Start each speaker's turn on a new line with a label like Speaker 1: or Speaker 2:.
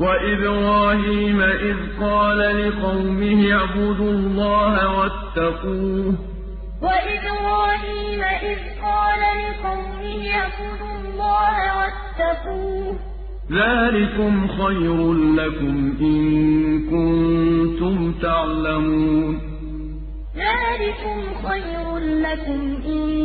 Speaker 1: وإبراهيم إذ قال لقومه اعبدوا الله واتقوه
Speaker 2: وإبراهيم إذ قال لقومه اعبدوا الله واتقوه
Speaker 1: ذلكم خير لكم إن كنتم تعلمون
Speaker 2: ذلكم خير لكم إن